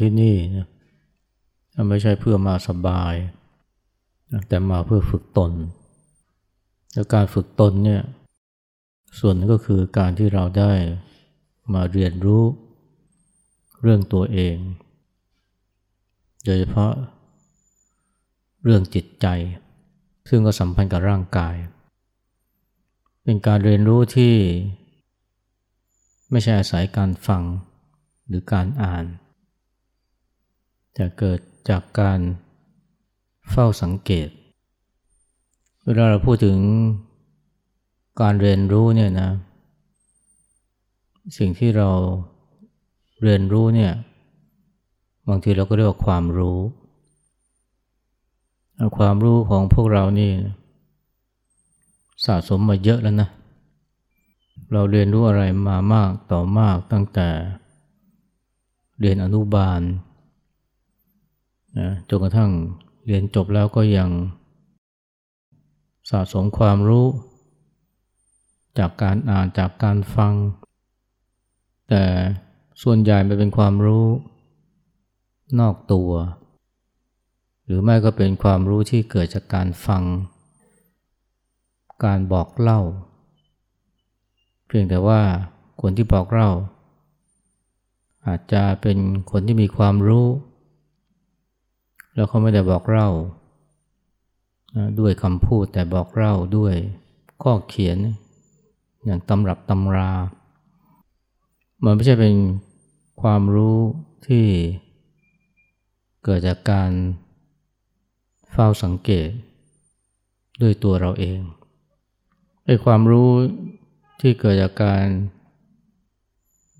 ที่นี่นะไม่ใช่เพื่อมาสบาย แต่มาเพื่อฝึกตน แล้วการฝึกตนเนี่ยส่วนนึงก็คือการที่เราได้มาเรียนรู้เรื่องตัวเอง โดยเฉพาะเรื่องจิตใจ ซึ่งก็สัมพันธ์กับร่างกาย เป็นการเรียนรู้ที่ไม่ใช่อาศัยการฟังหรือการอ่าน แต่เกิดจากการเฝ้าสังเกต เวลาเราพูดถึงการเรียนรู้เนี่ยนะ สิ่งที่เราเรียนรู้เนี่ยบางทีเราก็เรียกว่าความรู้ ความรู้ของพวกเรานี่สะสมมาเยอะแล้วนะ เราเรียนรู้อะไรมามากต่อมากตั้งแต่ เรียนอนุบาล นะจนกระทั่งเรียนจบแล้วก็ยังสะสมความรู้ จากการอ่านจากการฟัง แต่ส่วนใหญ่มันเป็นความรู้นอกตัว หรือไม่ก็เป็นความรู้ที่เกิดจากการฟัง การบอกเล่า เพียงแต่ว่าคนที่บอกเล่า อาจจะเป็นคนที่มีความรู้ แล้วเขาไม่ได้บอกเล่าด้วยคำพูดแต่บอกเล่าด้วยข้อเขียน อย่างตำรับตำรา มันไม่ใช่เป็นความรู้ที่เกิดจากการเฝ้าสังเกต ด้วยตัวเราเองไอ้ความรู้ที่เกิดจากการ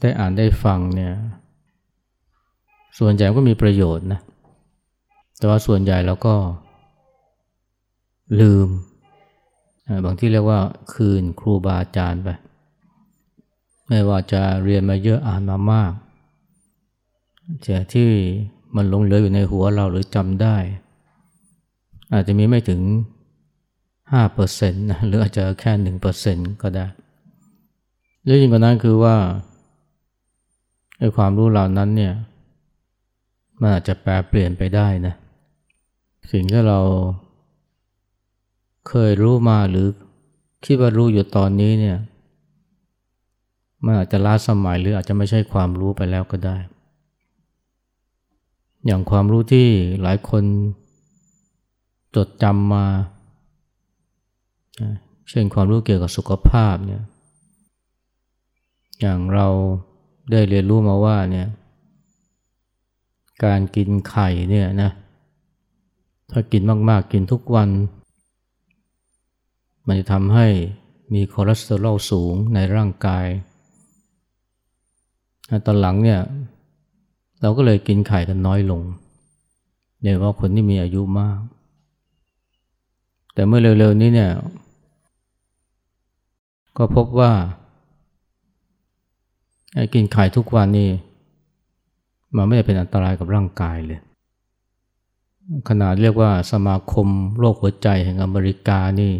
ได้อ่านได้ฟังเนี่ยส่วนใหญ่ก็มีประโยชน์นะ แต่ว่าส่วนใหญ่เราก็ ลืม บางที่เรียกว่า คืนครูบาอาจารย์ไป ไม่ว่าจะเรียนมาเยอะอ่านมามากแต่ที่มันหลงเหลืออยู่ในหัวเราหรือจำได้ อาจจะมีไม่ถึง5%นะหรืออาจจะแค่ 1%ก็ได้หรือยิ่งกว่านั้นคือว่าไอ้ความรู้เหล่านั้นเนี่ย มันอาจจะแปลเปลี่ยนไปได้นะเสิ่งที่เราเคยรู้มาหรือคิดว่ารู้อยู่ตอนนี้เนี่ยมันอาจจะล้าสมัยหรืออาจจะไม่ใช่ความรู้ไปแล้วก็ได้ อย่างความรู้ที่หลายคนจดจำมา เช่นความรู้เกี่ยวกับสุขภาพเนี่ย อย่างเราได้เรียนรู้มาว่าเนี่ย การกินไข่เนี่ยนะ ถ้ากินมาก ๆ กินทุกวัน มันจะทำให้มีคอเลสเตอรอลสูงในร่างกาย ตอนหลังเนี่ยเราก็เลยกินไข่กันน้อยลงโดยเฉพาะคนที่มีอายุมาก แต่เมื่อเร็ว ๆ นี้เนี่ย ก็พบว่ากินไข่ทุกวันนี่มันไม่ได้เป็นอันตรายกับร่างกายเลย ขนาดเรียกว่าสมาคมโรคหัวใจแห่งอเมริกานี่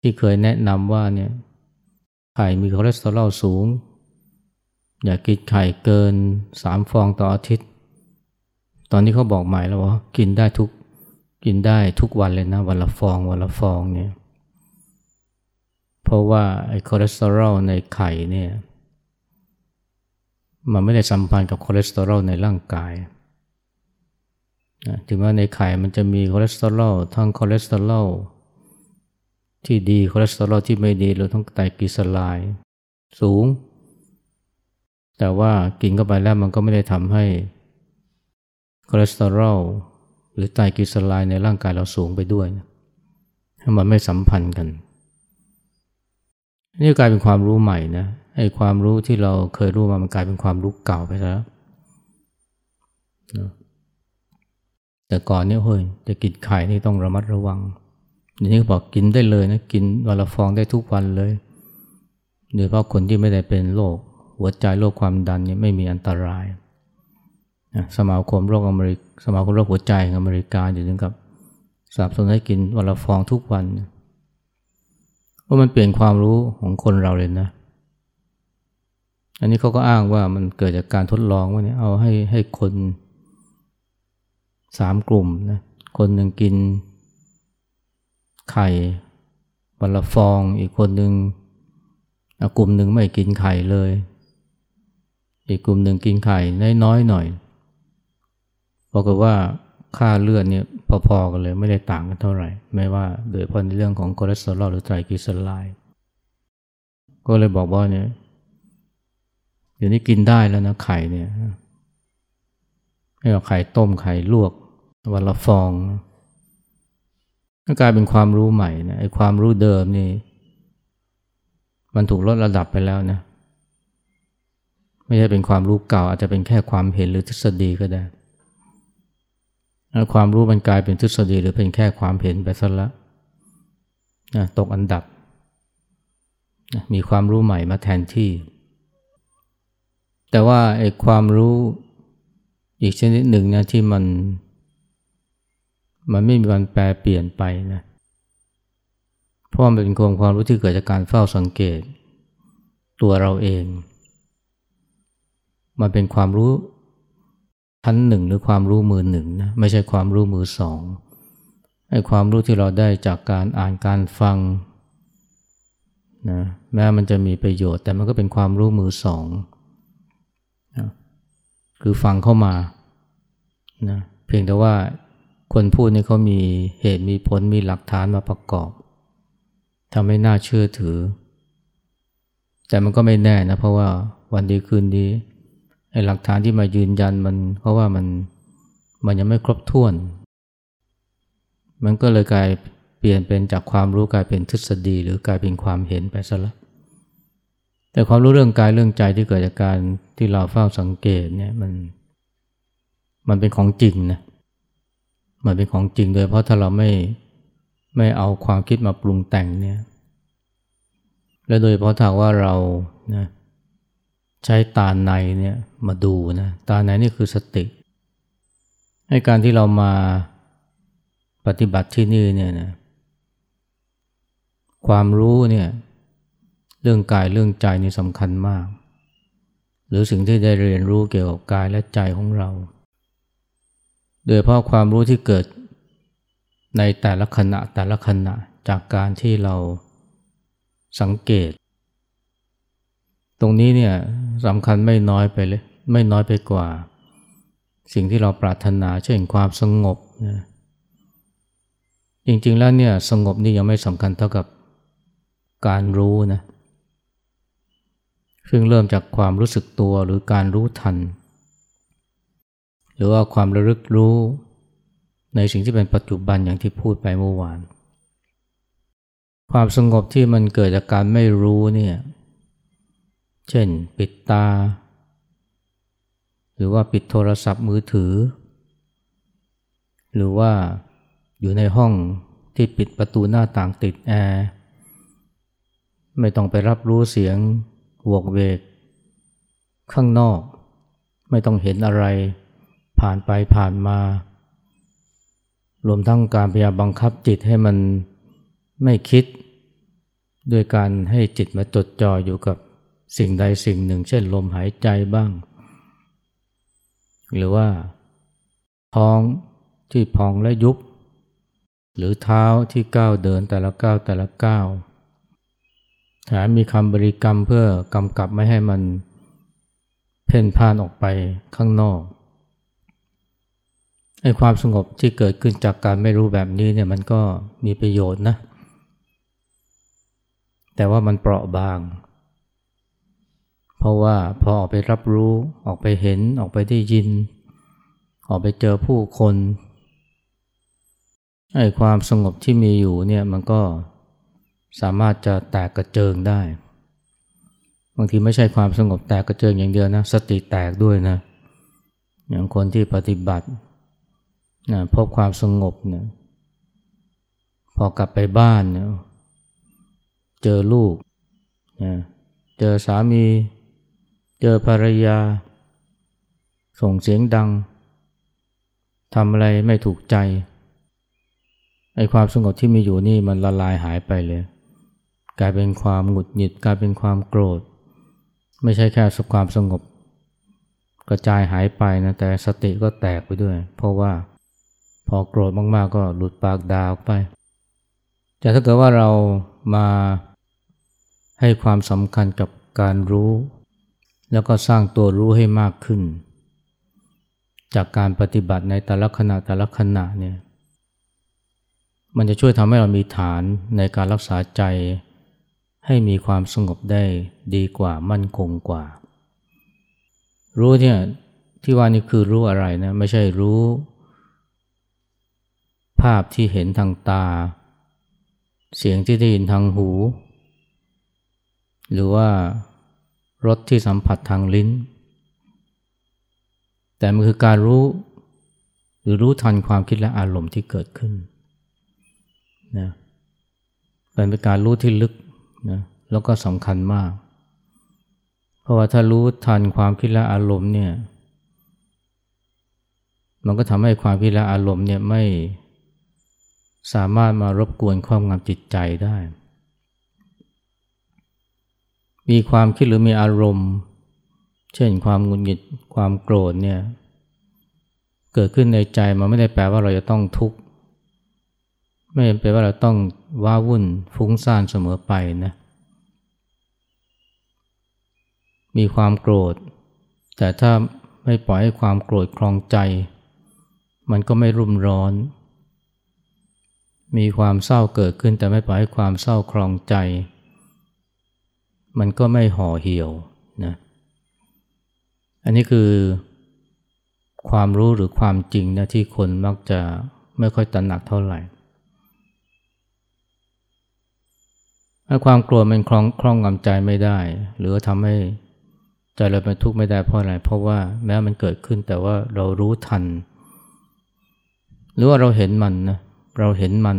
ที่เคยแนะนำว่าเนี่ยไข่มีคอเลสเตอรอลสูง อย่ากินไข่เกินสามฟองต่ออาทิตย์ ตอนนี้เขาบอกใหม่แล้วว่ากินได้ทุกกินได้ทุกวันเลยนะ วันละฟองวันละฟองเนี่ยเพราะว่าไอ้คอเลสเตอรอลในไข่เนี่ยมันไม่ได้สัมพันธ์กับคอเลสเตอรอลในร่างกาย ถึงว่าในไข่มันจะมีคอเลสเตอรอลทั้งคอเลสเตอรอลที่ดีคอเลสเตอรอลที่ไม่ดีหรือทั้งไตรกลีเซอไรด์สูง แต่ว่ากินเข้าไปแล้วมันก็ไม่ได้ทำให้คอเลสเตอรอลหรือไตรกลีเซอไรด์ในร่างกายเราสูงไปด้วยมันไม่สัมพันธ์กัน นี่กลายเป็นความรู้ใหม่นะไอ้ความรู้ที่เราเคยรู้มามันกลายเป็นความรู้เก่าไปแล้ว แต่ก่อนเนี่ยเฮ้ยจะกินไข่นี่ต้องระมัดระวังเดี๋ยวนี้บอกกินได้เลยนะกินวันละฟองได้ทุกวันเลยโดยเฉพาะคนที่ไม่ได้เป็นโรคหัวใจโรคความดันเนี่ยไม่มีอันตรายสมาคมโรคอเมริกสมาคมโรคหัวใจของอเมริกาอยู่ถึงกับสนับสนุนให้กินวันละฟองทุกวันเพราะมันเปลี่ยนความรู้ของคนเราเลยนะ อันนี้เขาก็อ้างว่ามันเกิดจากการทดลองว่าเนี่ยเอาให้ให้คน สามกลุ่มนะคนหนึ่งกินไข่วันละฟองอีกคนหนึ่งกลุ่มหนึ่งไม่กินไข่เลย อีกกลุ่มหนึ่งกินไข่น้อยๆหน่อยบอกว่าค่าเลือดเนี่ยพอๆกันเลยไม่ได้ต่างกันเท่าไหร่ ไม่ว่าโดยเฉพาะในเรื่องของคอเลสเตอรอลหรือไตรกลีเซอไรด์ก็เลยบอกว่าเนี่ยเดี๋ยวนี้กินได้แล้วนะไข่เนี่ยให้เอาไข่ต้มไข่ลวก วันละฟองก็กลายเป็นความรู้ใหม่นะไอ้ความรู้เดิมนี่ มันถูกลดระดับไปแล้วนะ ไม่ใช่เป็นความรู้เก่า อาจจะเป็นแค่ความเห็นหรือทฤษฎีก็ได้ความรู้มันกลายเป็นทฤษฎีหรือเป็นแค่ความเห็นไปซะล้วนะตกอันดับนะมีความรู้ใหม่มาแทนที่ แต่ว่าไอ้ความรู้อีกชนิดหนึ่งนะที่มัน มันไม่มีการแปลเปลี่ยนไปนะเพราะมันเป็นความความรู้ที่เกิดจากการเฝ้าสังเกต ตัวเราเอง มันเป็นความรู้ชั้นหนึ่งหรือความรู้มือหนึ่งนะไม่ใช่ความรู้มือสองไอ้ความรู้ที่เราได้จากการอ่านการฟังนะแม้มันจะมีประโยชน์แต่มันก็เป็นความรู้มือสองนะคือฟังเข้ามานะเพียงแต่ว่า คนพูดนี่เขามีเหตุมีผลมีหลักฐานมาประกอบทำให้น่าเชื่อถือ แต่มันก็ไม่แน่นะ เพราะว่าวันดีคืนดีไอ้หลักฐานที่มายืนยันมัน เพราะว่ามันมันยังไม่ครบถ้วน มันก็เลยกลายเปลี่ยนเป็นจากความรู้กลายเป็นทฤษฎี หรือกลายเป็นความเห็นไปซะละแต่ความรู้เรื่องกายเรื่องใจที่เกิดจากการที่เราเฝ้าสังเกตเนี่ยมัน มันเป็นของจริงนะ มันเป็นของจริงโดยเพราะถ้าเราไม่ไม่เอาความคิดมาปรุงแต่งเนี่ยและโดยเพราะถ้าว่าเรานะใช้ตาในเนี่ยมาดูนะตาในนี่คือสติ ให้การที่เรามาปฏิบัติที่นี่เนี่ยนะความรู้เนี่ยเรื่องกายเรื่องใจนี่สำคัญมาก หรือสิ่งที่ได้เรียนรู้เกี่ยวกับกายและใจของเรา โดยเพราะความรู้ที่เกิดในแต่ละขณะแต่ละขณะจากการที่เราสังเกต ตรงนี้เนี่ยสำคัญไม่น้อยไปเลยไม่น้อยไปกว่า สิ่งที่เราปรารถนาเช่นความสงบนะจริงๆแล้วเนี่ยสงบนี่ยังไม่สำคัญเท่ากับการรู้นะซึ่งเริ่มจากความรู้สึกตัวหรือการรู้ทันห รือว่าความระลึกรู้ในสิ่งที่เป็นปัจจุบันอย่างที่พูดไปเมื่อวาน ความสงบที่มันเกิดจากการไม่รู้เนี่ย เช่นปิดตา หรือว่าปิดโทรศัพท์มือถือ หรือว่าอยู่ในห้องที่ปิดประตูหน้าต่างติดแอร์ ไม่ต้องไปรับรู้เสียงวกเวก ข้างนอก ไม่ต้องเห็นอะไร ผ่านไปผ่านมา รวมทั้งการพยายามบังคับจิตให้มันไม่คิด ด้วยการให้จิตมาจดจ่ออยู่กับสิ่งใดสิ่งหนึ่ง เช่นลมหายใจบ้าง หรือว่าท้องที่พองและยุบ หรือเท้าที่ก้าวเดินแต่ละก้าวแต่ละก้าวแถมมีคำบริกรรมเพื่อกำกับไม่ให้มันเพ่นพ่านออกไปข้างนอก ไอ้ความสงบที่เกิดขึ้นจากการไม่รู้แบบนี้เนี่ยมันก็มีประโยชน์นะ แต่ว่ามันเปราะบาง เพราะว่าพอออกไปรับรู้ออกไปเห็นออกไปได้ยิน ออกไปเจอผู้คนไอ้ความสงบที่มีอยู่เนี่ยมันก็สามารถจะแตกกระเจิงได้ บางทีไม่ใช่ความสงบแตกกระเจิงอย่างเดียวนะ สติแตกด้วยนะ อย่างคนที่ปฏิบัติ นะพบความสงบเนี่ยพอกลับไปบ้านเนี่ยเจอลูกนะเจอสามี เจอภรรยา ส่งเสียงดังทำอะไรไม่ถูกใจไอ้ความสงบที่มีอยู่นี่มันละลายหายไปเลย กลายเป็นความหงุดหงิดกลายเป็นความโกรธ ไม่ใช่แค่สุขความสงบ กระจายหายไปนะแต่สติก็แตกไปด้วย เพราะว่า พอโกรธมากๆก็หลุดปากด่าวไป แต่ถ้าเกิดว่าเรามาให้ความสำคัญกับการรู้ แล้วก็สร้างตัวรู้ให้มากขึ้น จากการปฏิบัติในแต่ละขณะแต่ละขณะเนี่ยมันจะช่วยทำให้เรามีฐานในการรักษาใจ ให้มีความสงบได้ดีกว่ามั่นคงกว่า รู้เนี่ยที่ว่านี่คือรู้อะไรนะ ไม่ใช่รู้ ภาพที่เห็นทางตา เสียงที่ได้ยินทางหู หรือว่ารสที่สัมผัสทางลิ้น แต่มันคือการรู้ หรือรู้ทันความคิดและอารมณ์ที่เกิดขึ้นนะเป็นการรู้ที่ลึกนะแล้วก็สำคัญมาก เพราะว่าถ้ารู้ทันความคิดและอารมณ์เนี่ยมันก็ทำให้ความคิดและอารมณ์เนี่ยไม่ สามารถมารบกวนความงามจิตใจได้ มีความคิดหรือมีอารมณ์ เช่นความงุนงิดความโกรธเนี่ยเกิดขึ้นในใจมันไม่ได้แปลว่าเราจะต้องทุกข์ไม่เป็นว่าเราต้องว้าวุ่นฟุ้งซ่านเสมอไปนะมีความโกรธ แต่ถ้าไม่ปล่อยให้ความโกรธคลองใจ มันก็ไม่รุ่มร้อน มีความเศร้าเกิดขึ้นแต่ไม่ปล่อยให้ความเศร้าคลองใจ มันก็ไม่ห่อเหี่ยวนะอันนี้คือ ความรู้หรือความจริงนะที่คนมักจะไม่ค่อยตระหนักเท่าไหร่ถ้าความกลัวมันคล้องคล้องกำใจไม่ได้ หรือทำให้ใจเราเป็นทุกข์ไม่ได้เพราะอะไร เพราะว่าแม้มันเกิดขึ้นแต่ว่าเรารู้ทัน หรือว่าเราเห็นมันนะ เราเห็นมัน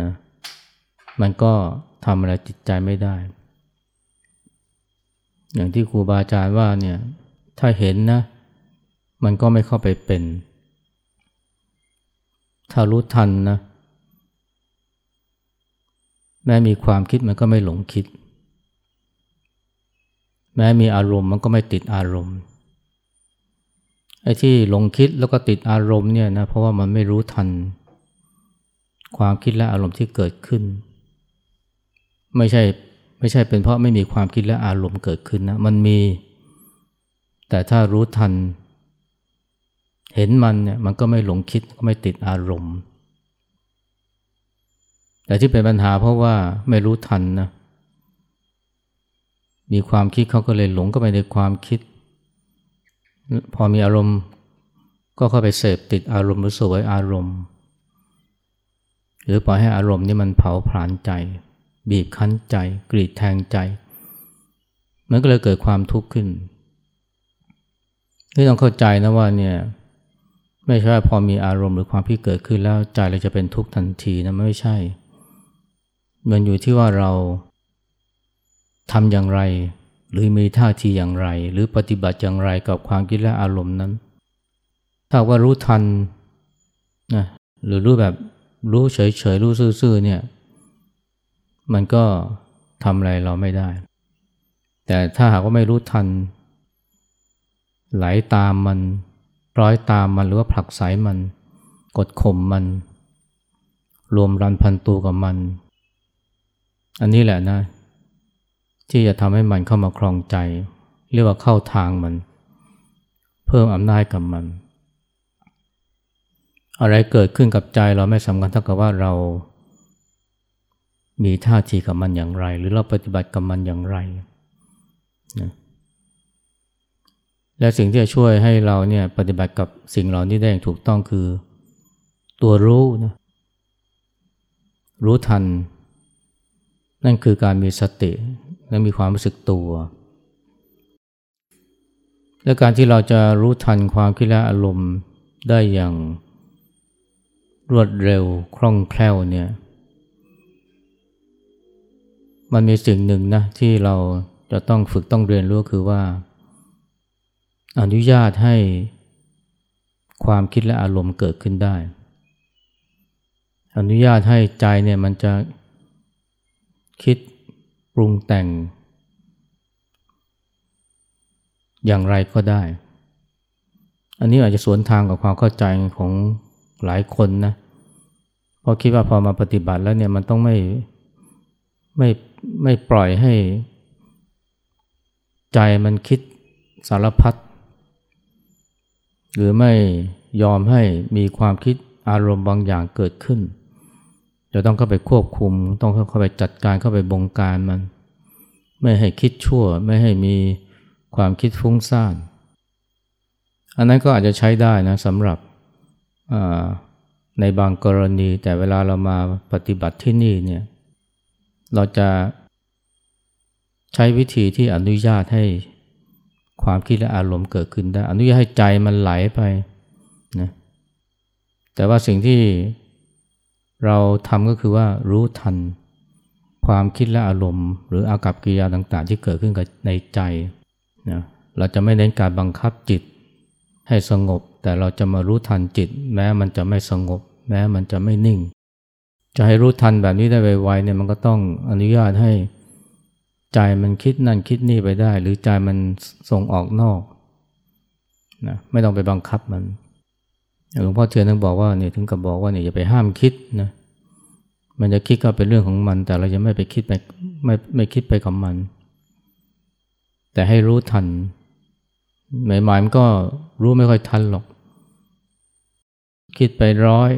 นะมันก็ทำอะไรจิตใจไม่ได้ อย่างที่ครูบาอาจารย์ว่าเนี่ยถ้าเห็นนะ มันก็ไม่เข้าไปเป็น ถ้ารู้ทันนะ แม้มีความคิดมันก็ไม่หลงคิด แม้มีอารมณ์มันก็ไม่ติดอารมณ์ ไอ้ที่หลงคิดแล้วก็ติดอารมณ์เนี่ยนะเพราะว่ามันไม่รู้ทัน ความคิดและอารมณ์ที่เกิดขึ้น ไม่ใช่ไม่ใช่เป็นเพราะไม่มีความคิดและอารมณ์เกิดขึ้นนะมันมี แต่ถ้ารู้ทัน เห็นมันเนี่ยมันก็ไม่หลงคิดก็ไม่ติดอารมณ์ แต่ที่เป็นปัญหาเพราะว่าไม่รู้ทันนะมีความคิดเขาก็เลยหลงก็ไปในความคิด พอมีอารมณ์ก็เข้าไปเสพติดอารมณ์หรือสวยอารมณ์ หรือปล่อยให้อารมณ์นี่มันเผาผลาญใจ บีบคั้นใจ กรีดแทงใจ มันก็เลยเกิดความทุกข์ขึ้นที่ต้องเข้าใจนะว่าเนี่ยไม่ใช่พอมีอารมณ์หรือความคิดเกิดขึ้นแล้วใจเราจะเป็นทุกข์ทันทีนะไม่ใช่ มันอยู่ที่ว่าเราทำอย่างไร หรือมีท่าทีอย่างไร หรือปฏิบัติอย่างไรกับความคิดและอารมณ์นั้น ถ้าว่ารู้ทันนะหรือรู้แบบรู้เฉยๆรู้ซื่อๆเนี่ย มันก็ทำอะไรเราไม่ได้ แต่ถ้าหากว่าไม่รู้ทัน ไหลาตามมันร้อยตามมันหรือว่าผลักไสมัน กดข่มมัน รวมรันพันตูกับมัน อันนี้แหละนะ ที่จะทำให้มันเข้ามาครองใจ เรียกว่าเข้าทางมัน เพิ่มอำนาจกับมัน อะไรเกิดขึ้นกับใจเราไม่สำคัญเท่ากับว่าเรา มีท่าทีกับมันอย่างไร หรือเราปฏิบัติกับมันอย่างไรนะและสิ่งที่จะช่วยให้เราเนี่ยปฏิบัติกับสิ่งเหล่านี้ได้อย่างถูกต้องคือ ตัวรู้นะรู้ทัน นั่นคือการมีสติ และมีความรู้สึกตัว และการที่เราจะรู้ทันความคิดและอารมณ์ได้อย่างรวดเร็วคล่องแคล่วเนี่ย มันมีสิ่งหนึ่งนะที่เราจะต้องฝึกต้องเรียนรู้คือว่า อนุญาตให้ความคิดและอารมณ์เกิดขึ้นได้ อนุญาตให้ใจเนี่ยมันจะคิด ปรุงแต่ง อย่างไรก็ได้ อันนี้อาจจะสวนทางกับความเข้าใจของหลายคนนะเพราะคิดว่าพอมาปฏิบัติแล้วเนี่ยมันต้องไม่ไม่ไม่ปล่อยให้ ใจมันคิดสารพัดหรือไม่ยอมให้มีความคิดอารมณ์บางอย่างเกิดขึ้น จะต้องเข้าไปควบคุม ต้องเข้าไปจัดการเข้าไปบงการมัน ไม่ให้คิดชั่ว ไม่ให้มีความคิดฟุ้งซ่าน อันนั้นก็อาจจะใช้ได้นะสำหรับในบางกรณี แต่เวลาเรามาปฏิบัติที่นี่เนี่ยเราจะใช้วิธีที่อนุญาตให้ความคิดและอารมณ์เกิดขึ้นได้ อนุญาตให้ใจมันไหลไปนะแต่ว่าสิ่งที่ เราทำก็คือว่ารู้ทัน ความคิดและอารมณ์ หรืออากับกิริยาต่างๆ ที่เกิดขึ้นกับในใจนะเราจะไม่เน้นการบังคับจิตให้สงบ แต่เราจะมารู้ทันจิต แม้มันจะไม่สงบ แม้มันจะไม่นิ่ง จะให้รู้ทันแบบนี้ได้ไวๆเนี่ยมันก็ต้องอนุญาตให้ใจมันคิดนั่นคิดนี่ไปได้ หรือใจมันส่งออกนอกนะไม่ต้องไปบังคับมัน หลวงพ่อเทียนท่านบอกว่าเนี่ยถึงกับบอกว่าเนี่ยอย่าไปห้ามคิดนะมันจะคิดก็เป็นเรื่องของมัน แต่เราจะไม่ไปคิดไปไม่ไม่คิดไปกับมัน แต่ให้รู้ทันหมายหมายมันก็รู้ไม่ค่อยทันหรอก คิดไปร้อย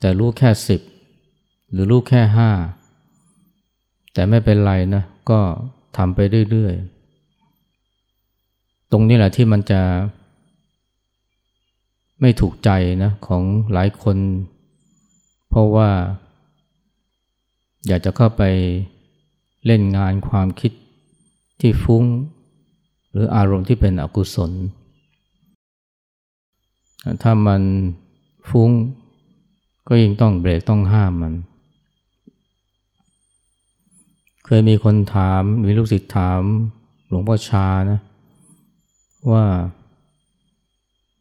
แต่รู้แค่สิบหรือรู้แค่ห้าแต่ไม่เป็นไรนะ ก็ทำไปเรื่อยๆ ตรงนี้แหละที่มันจะ ไม่ถูกใจนะของหลายคน เพราะว่า อยากจะเข้าไปเล่นงานความคิดที่ฟุ้ง หรืออารมณ์ที่เป็นอกุศล ถ้ามันฟุ้งก็ยิ่งต้องเบรกต้องห้ามมัน เคยมีคนถามมีลูกศิษย์ถามหลวงพ่อชานะว่า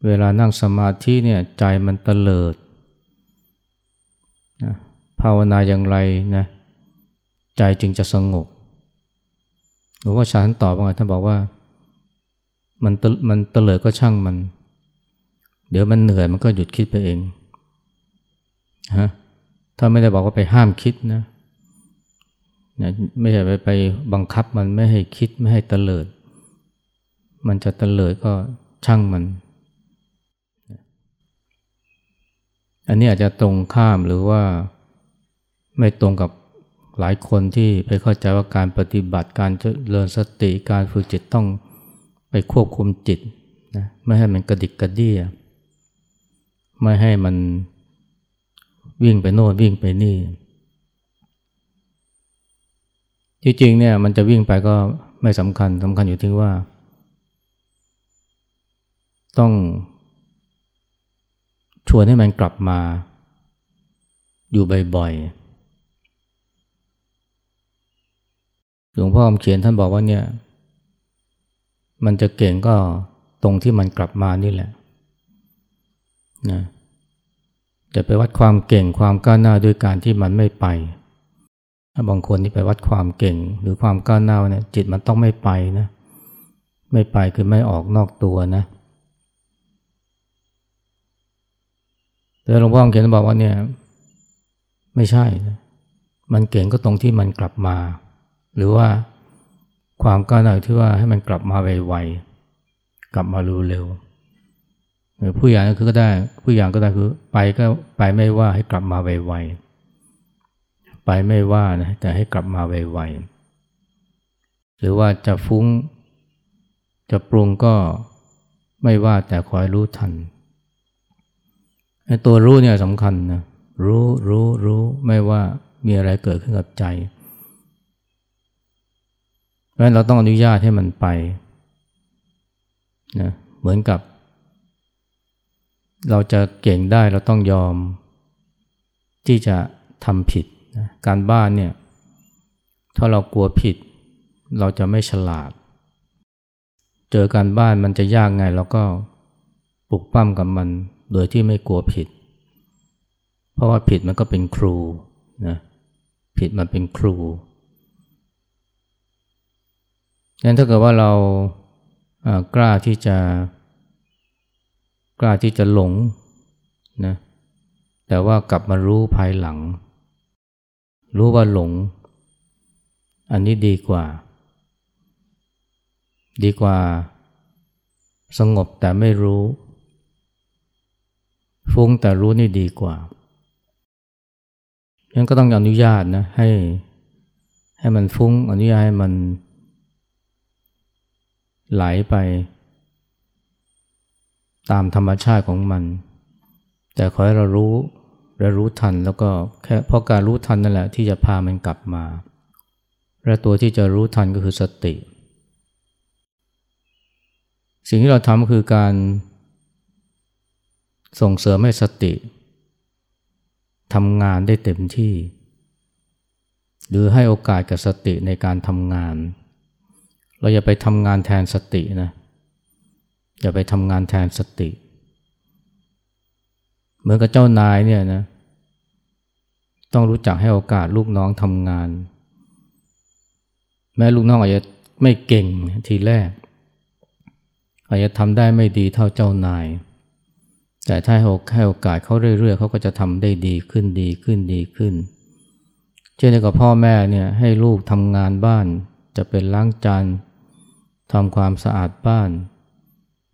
เวลานั่งสมาธิเนี่ยใจมันเตลิดนะภาวนาอย่างไรนะใจจึงจะสงบหลวงพ่อชาท่านตอบว่าไงท่านบอกว่ามันมันเตลิดก็ช่างมัน เดี๋ยวมันเหนื่อยมันก็หยุดคิดไปเองฮะถ้าไม่ได้บอกว่าไปห้ามคิดนะนะไม่ใช่ไปไปบังคับมันไม่ให้คิดไม่ให้เตลิด มันจะเตลิดก็ช่างมัน อันนี้อาจจะตรงข้ามหรือว่าไม่ตรงกับหลายคนที่ไปเข้าใจว่าการปฏิบัติการเจริญสติการฝึกจิตต้องไปควบคุมจิตนะไม่ให้มันกระดิกกระดี้ไม่ให้มันวิ่งไปโน่นวิ่งไปนี่ จริงๆเนี่ยมันจะวิ่งไปก็ไม่สำคัญสำคัญอยู่ที่ว่า ต้อง ชวนให้มันกลับมา อยู่บ่อยๆ หลวงพ่อเขียนท่านบอกว่าเนี่ย มันจะเก่งก็ตรงที่มันกลับมานี่แหละนะจะไปวัดความเก่งความก้าวหน้าด้วยการที่มันไม่ไป ถ้าบางคนที่ไปวัดความเก่ง หรือความก้าวหน้าเนี่ยจิตมันต้องไม่ไปนะ ไม่ไปคือไม่ออกนอกตัวนะ แต่หลวงพ่อเขียนบอกว่าเนี่ย ไม่ใช่นะมันเก่งก็ตรงที่มันกลับมา หรือว่าความก้าวหน้าที่ว่าให้มันกลับมาไวๆกลับมาเร็วๆผู้อย่างก็ได้ผู้อย่างก็ได้คือไปก็ไปไม่ว่าให้กลับมาไวๆไปไม่ว่านะแต่ให้กลับมาไวๆหรือว่าจะฟุ้ง จะปรุงก็ไม่ว่าแต่คอยรู้ทัน ตัวรู้เนี่ยสำคัญนะรู้รู้รู้ไม่ว่ามีอะไรเกิดขึ้นกับใจเพราะฉะนั้นเราต้องอนุญาตให้มันไปนะเหมือนกับ เราจะเก่งได้เราต้องยอม ที่จะทำผิดนะการบ้านเนี่ยถ้าเรากลัวผิด เราจะไม่ฉลาด เจอการบ้านมันจะยากไงเราก็ปลุกปั้มกับมัน โดยที่ไม่กลัวผิด เพราะว่าผิดมันก็เป็นครูนะผิดมันเป็นครูงั้นถ้าเกิดว่าเรากล้าที่จะกล้าที่จะหลงนะแต่ว่ากลับมารู้ภายหลัง รู้ว่าหลง อันนี้ดีกว่า ดีกว่า สงบแต่ไม่รู้ ฟุ้งแต่รู้นี่ดีกว่ายังก็ต้องอนุญาตนะให้ให้มันฟุ้งอนุญาตให้มันไหลไป ตามธรรมชาติของมัน แต่ขอให้เรารู้และรู้ทันแล้วก็แค่เพราะการรู้ทันนั่นแหละที่จะพามันกลับมา และตัวที่จะรู้ทันก็คือสติ สิ่งที่เราทำคือการ ส่งเสริมให้สติทำงานได้เต็มที่ หรือให้โอกาสกับสติในการทำงาน เราอย่าไปทำงานแทนสตินะอย่าไปทำงานแทนสติ เหมือนกับเจ้านายเนี่ยนะต้องรู้จักให้โอกาสลูกน้องทำงาน แม้ลูกน้องอาจจะไม่เก่งทีแรก อาจจะทำได้ไม่ดีเท่าเจ้านาย แต่ถ้าให้โอกาสเขาเรื่อยๆเขาก็จะทำได้ดีขึ้นดีขึ้นดีขึ้น เช่นเดียวกับพ่อแม่เนี่ยให้ลูกทำงานบ้าน จะเป็นล้างจานทำความสะอาดบ้าน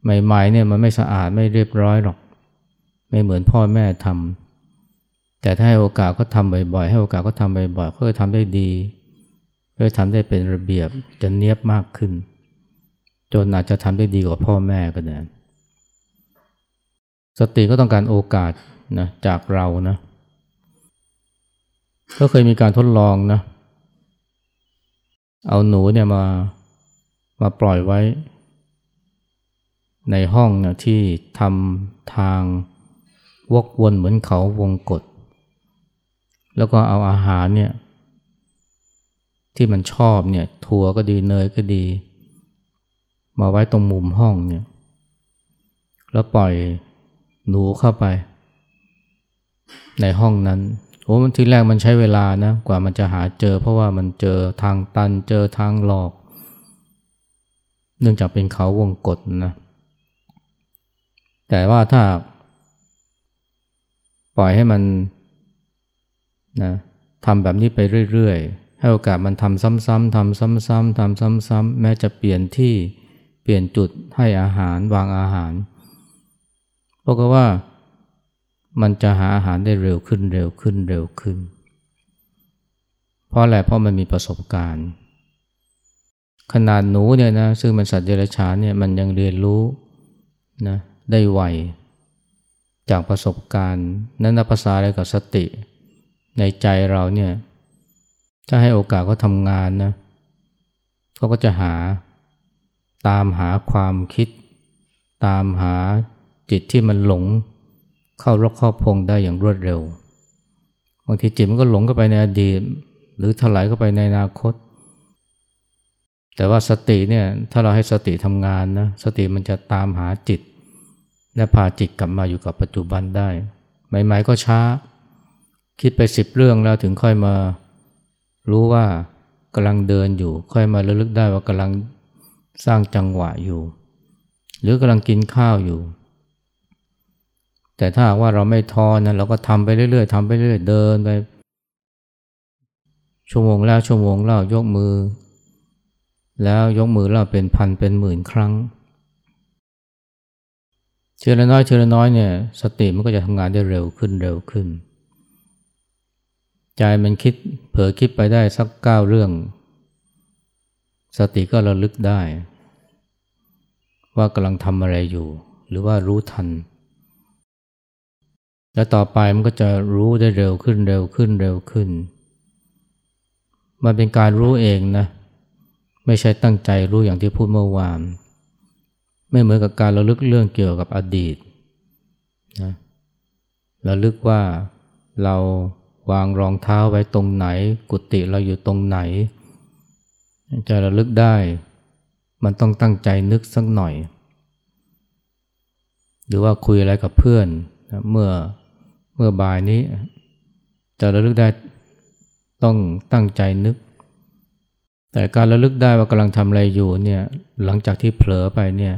ใหม่ๆเนี่ยมันไม่สะอาดไม่เรียบร้อยหรอก ไม่เหมือนพ่อแม่ทำแต่ถ้าให้โอกาสเขาทำบ่อยๆ ให้โอกาสเขาทำบ่อยๆเขาจะทำได้ดีเขาจะทำได้เป็นระเบียบจะเนียบมากขึ้น จนอาจจะทำได้ดีกว่าพ่อแม่ก็ได้ สติก็ต้องการโอกาสนะจากเรานะ ก็เคยมีการทดลองนะ เอาหนูเนี่ยมามาปล่อยไว้ ในห้องเนี่ยที่ทำทางวกวนเหมือนเขาวงกฏแล้วก็เอาอาหารเนี่ย ที่มันชอบเนี่ย ถั่วก็ดีเนยก็ดี มาไว้ตรงมุมห้องเนี่ย แล้วปล่อย หนูเข้าไป ในห้องนั้นโอ้มันทีแรกมันใช้เวลานะกว่ามันจะหาเจอ เพราะว่ามันเจอทางตันเจอทางหลอก เนื่องจากเป็นเขาวงกฏนะ แต่ว่าถ้า ปล่อยให้มันนะทำแบบนี้ไปเรื่อยๆ ให้โอกาสมันทำซ้ำๆทำซ้ำๆทำซ้ำๆแม้จะเปลี่ยนที่เปลี่ยนจุดให้อาหารวางอาหาร พราะว่ามันจะหาอาหารได้เร็วขึ้นเร็วขึ้นเร็วขึ้น เพราะอะไรเพราะมันมีประสบการณ์ ขนาดหนูเนี่ยนะซึ่งมันสัตว์เดรัจฉานเนี่ยมันยังเรียนรู้นะได้ไวจากประสบการณ์ นั้นนับภาษาอะไรกับสติ ในใจเราเนี่ยถ้าให้โอกาสเขาทำงานนะเขาก็จะหาตามหาความคิด ตามหา จิตที่มันหลงเข้ารกเข้าพงได้อย่างรวดเร็ว บางทีจิตมันก็หลงเข้าไปในอดีต หรือถลายเข้าไปในอนาคต แต่ว่าสติเนี่ยถ้าเราให้สติทำงานนะสติมันจะตามหาจิต และพาจิตกลับมาอยู่กับปัจจุบันได้ใหม่ๆก็ช้า คิดไปสิบเรื่องแล้วถึงค่อยมารู้ว่ากำลังเดินอยู่ ค่อยมาระลึกได้ว่ากำลังสร้างจังหวะอยู่ หรือกำลังกินข้าวอยู่ แต่ถ้าว่าเราไม่ท้อนะเราก็ทำไปเรื่อยๆทำไปเรื่อยๆเดินไปชั่วโมงแล้วชั่วโมงเล่ายกมือ แล้วยกมือเราเป็นพันเป็นหมื่นครั้งเชื่อละน้อยเชื่อละน้อยเนี่ยสติมันก็จะทำงานได้เร็วขึ้นเร็วขึ้น ใจมันคิดเผลอคิดไปได้สักเก้าเรื่อง สติก็ระลึกได้ ว่ากำลังทำอะไรอยู่ หรือว่ารู้ทัน แล้วต่อไปมันก็จะรู้ได้เร็วขึ้นเร็วขึ้นเร็วขึ้น มันเป็นการรู้เองนะ ไม่ใช่ตั้งใจรู้อย่างที่พูดเมื่อวาน ไม่เหมือนกับการระลึกเรื่องเกี่ยวกับอดีตนะระลึกว่าเราวางรองเท้าไว้ตรงไหน กุฏิเราอยู่ตรงไหน จะระลึกได้ มันต้องตั้งใจนึกสักหน่อย หรือว่าคุยอะไรกับเพื่อนเมื่อ เมื่อบ่ายนี้ จะระลึกได้ต้องตั้งใจนึกแต่แต่การระลึกได้ว่ากำลังทำอะไรอยู่เนี่ยหลังจากที่เผลอไปเนี่ย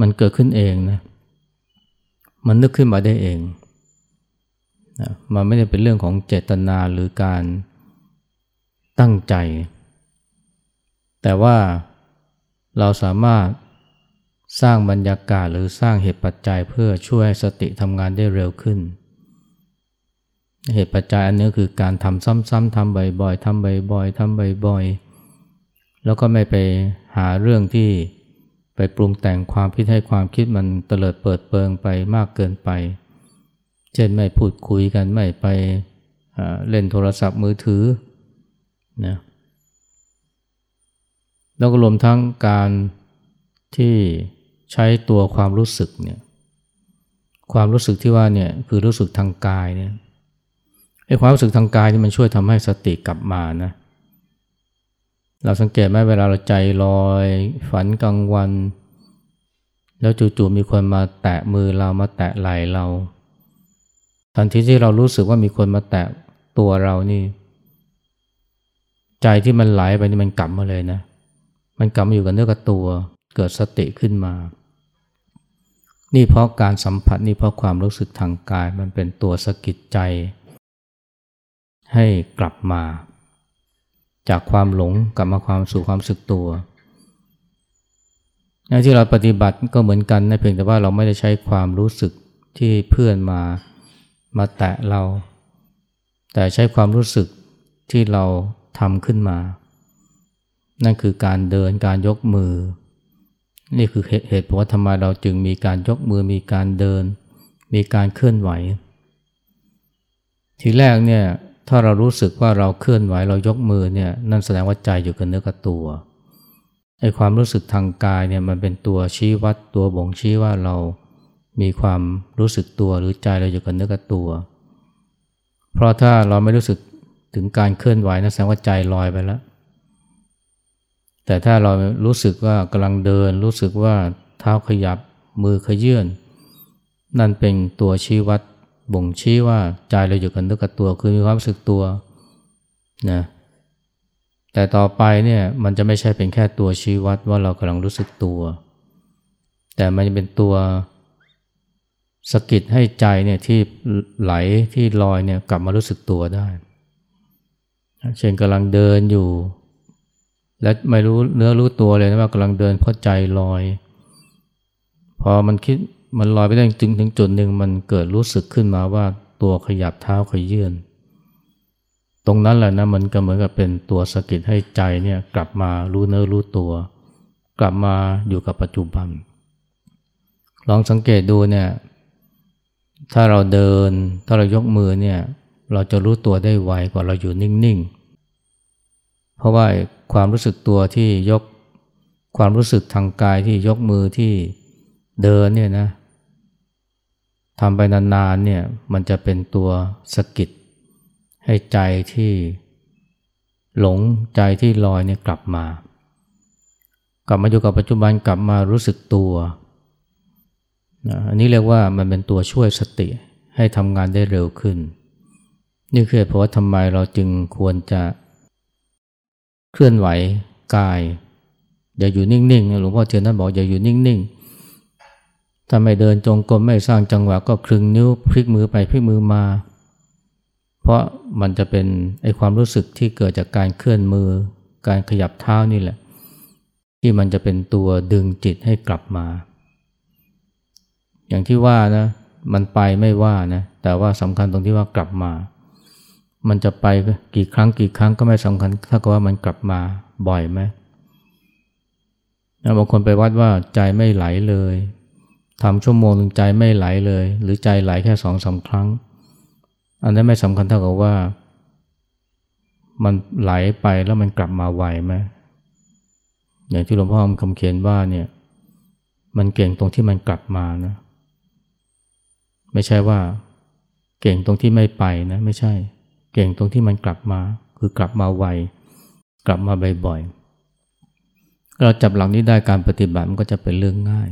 มันเกิดขึ้นเองนะมันนึกขึ้นมาได้เองนะมันไม่ได้เป็นเรื่องของเจตนาหรือการตั้งใจ แต่ว่าเราสามารถ สร้างบรรยากาศหรือสร้างเหตุปัจจัยเพื่อช่วยสติทำงานได้เร็วขึ้น เหตุปัจจัยอันนี้คือการทำซ้ำๆทำบ่อยๆทำบ่อยๆทำบ่อยๆแล้วก็ไม่ไปหาเรื่องที่ไปปรุงแต่งความคิดให้ความคิดมันเตลิดเปิดเปิงไปมากเกินไป เช่นไม่พูดคุยกันไม่ไปเล่นโทรศัพท์มือถือนะแล้วก็รวมทั้งการที่ ใช้ตัวความรู้สึกเนี่ยความรู้สึกที่ว่าเนี่ยคือรู้สึกทางกายเนี่ยไอ้ความรู้สึกทางกายนี่มันช่วยทำให้สติกลับมานะเราสังเกตไหมเวลาเราใจลอย ฝันกลางวัน แล้วจู่ๆมีคนมาแตะมือเรามาแตะไหล่เรา ทันทีที่เรารู้สึกว่ามีคนมาแตะตัวเรานี่ ใจที่มันไหลไปนี่มันกลับมาเลยนะ มันกลับมาอยู่กับเนื้อกับตัว เกิดสติขึ้นมา นี่เพราะการสัมผัสนี่เพราะความรู้สึกทางกายมันเป็นตัวสะกิดใจ ให้กลับมา จากความหลงกลับมาความสู่ความสึกตัวที่เราปฏิบัติก็เหมือนกันนะเพียงแต่ว่าเราไม่ได้ใช้ความรู้สึกที่เพื่อนมามาแตะเรา แต่ใช้ความรู้สึกที่เราทำขึ้นมา นั่นคือการเดินการยกมือ นี่คือเหตุผลว่าทำไมเราจึงมีการยกมือมีการเดิน มีการเคลื่อนไหว ทีแรกเนี่ยถ้าเรารู้สึกว่าเราเคลื่อนไหวเรายกมือเนี่ยนั่นแสดงว่าใจอยู่กับเนื้อกับตัวไอ้ความรู้สึกทางกายเนี่ยมันเป็นตัวชี้วัดตัวบ่งชี้ว่าเรามีความรู้สึกตัวหรือใจเราอยู่กับเนื้อกับตัว เพราะถ้าเราไม่รู้สึกถึงการเคลื่อนไหวนั่นแสดงว่าใจลอยไปแล้ว แต่ถ้าเรารู้สึกว่ากำลังเดิน รู้สึกว่าเท้าขยับมือขยื่น นั่นเป็นตัวชี้วัดบ่งชี้ว่าใจเราอยู่กันด้วกับตัวคือมีความรู้สึกตัวนะแต่ต่อไปเนี่ยมันจะไม่ใช่เป็นแค่ตัวชี้วัดว่าเรากำลังรู้สึกตัว แต่มันจะเป็นตัวสกิดให้ใจเนี่ยที่ไหลที่ลอยเนี่ยกลับมารู้สึกตัวได้ เช่นกำลังเดินอยู่ และไม่รู้เนื้อรู้ตัวเลยนะว่ากำลังเดินเพราะใจลอย พอมันคิดมันลอยไปได้จึงถึงจุดหนึ่งมันเกิดรู้สึกขึ้นมาว่าตัวขยับเท้าขยื่นตรงนั้นแหละนะมันก็เหมือนกับเป็นตัวสกิดให้ใจเนี่ยกลับมารู้เนื้อรู้ตัว กลับมาอยู่กับปัจจุบัน ลองสังเกตดูเนี่ยถ้าเราเดินถ้าเรายกมือเนี่ยเราจะรู้ตัวได้ไวกว่าเราอยู่นิ่งๆ ราะว่าความรู้สึกตัวที่ยกความรู้สึกทางกายที่ยกมือที่เดินเนี่ยนะทำไปนานๆเนี่ยมันจะเป็นตัวสกิดให้ใจที่หลงใจที่ลอยเนี่ยกลับมา กลับมาอยู่กับปัจจุบันกลับมารู้สึกตัวนะอันนี้เรียกว่ามันเป็นตัวช่วยสติให้ทำงานได้เร็วขึ้น นี่คือเพราะว่าทำไมเราจึงควรจะเคลื่อนไหวกาย อย่าอยู่นิ่งๆหลวงพ่อเทียนท่านบอกอย่าอยู่นิ่งๆถ้าไม่เดินจงกรมไม่สร้างจังหวะก็คลึงนิ้วพลิกมือไปพลิกมือมา เพราะมันจะเป็นไอความรู้สึกที่เกิดจากการเคลื่อนมือ การขยับเท้านี่แหละ ที่มันจะเป็นตัวดึงจิตให้กลับมา อย่างที่ว่านะมันไปไม่ว่านะแต่ว่าสำคัญตรงที่ว่ากลับมา มันจะไปกี่ครั้งกี่ครั้งก็ไม่สำคัญถ้าก็ว่ามันกลับมาบ่อยไหมบางคนไปวัดว่าใจไม่ไหลเลยทำชั่วโมงหนึ่งใจไม่ไหลเลย หรือใจไหลแค่สองสาครั้ง อันนั้นไม่สำคัญเท่ากับว่า มันไหลไปแล้วมันกลับมาไวไหมอย่างที่หลวงพ่อคำเขียนว่าเนี่ย มันเก่งตรงที่มันกลับมานะ ไม่ใช่ว่า เก่งตรงที่ไม่ไปนะ ไม่ใช่ เก่งตรงที่มันกลับมา คือกลับมาไวกลับมาบ่อยๆเราจับหลักนี้ได้การปฏิบัติมันก็จะเป็นเรื่องง่าย